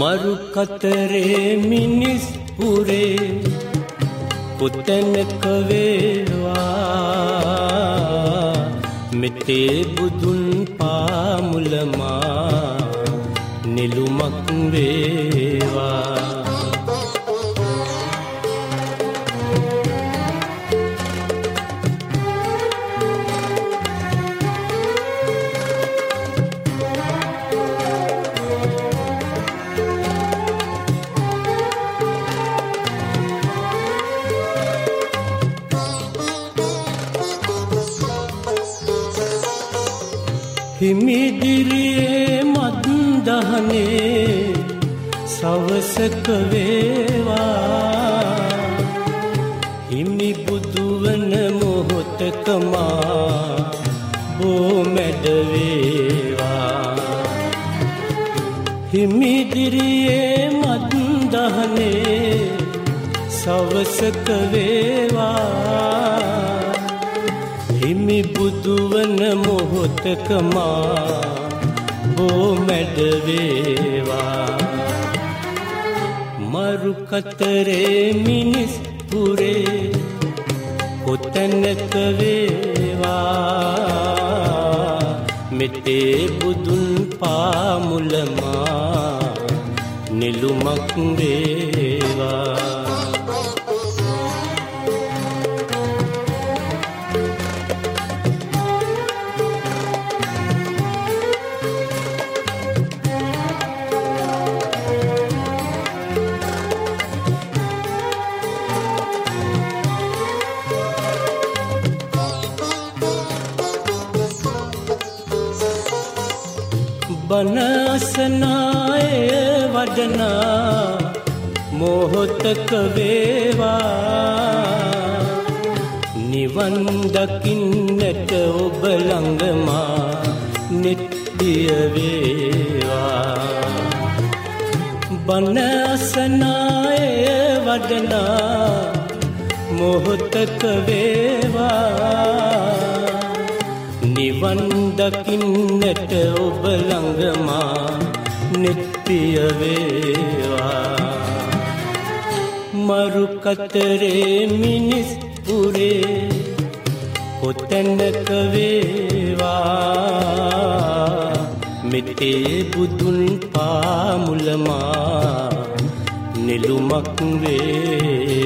මරු කතරේ මිනිස් පුරේ පුතැනක වේවා. මෙතේ බුදුන් පාමුලමා නිලුමක් වේවා. හිමිදිරියේ මත්දහනේ සවසක වේවා. හිමි බුදුවන මොහොතකමා බෝමැඩවේවා හිමිදිරියේ මත්දහනේ සවසක වේවා. හිමි බුදුවන මොහොතකමා බෝමැඩවේවා. මරු කතරේ මිනිස් පුරේ කොතැනක වේවා. මෙතේ බුදුන් පාමුලමා නිලුමක් වේවා. බනසනාය වඩනා මොහොතක වේවා. නිවන් දකින්නට ඔබ ළඟමා නිත්‍ය වේවා. බනසනාය වඩනා මොහොතක වේවා. නිවන් දකින්නට ඔබ ළඟමා නිත්‍ය වේවා මරු කතරේ මිනිස් පුරේ කොතැනක වේවා මෙතේ බුදුන් පාමුලමා නිලුමක් වේ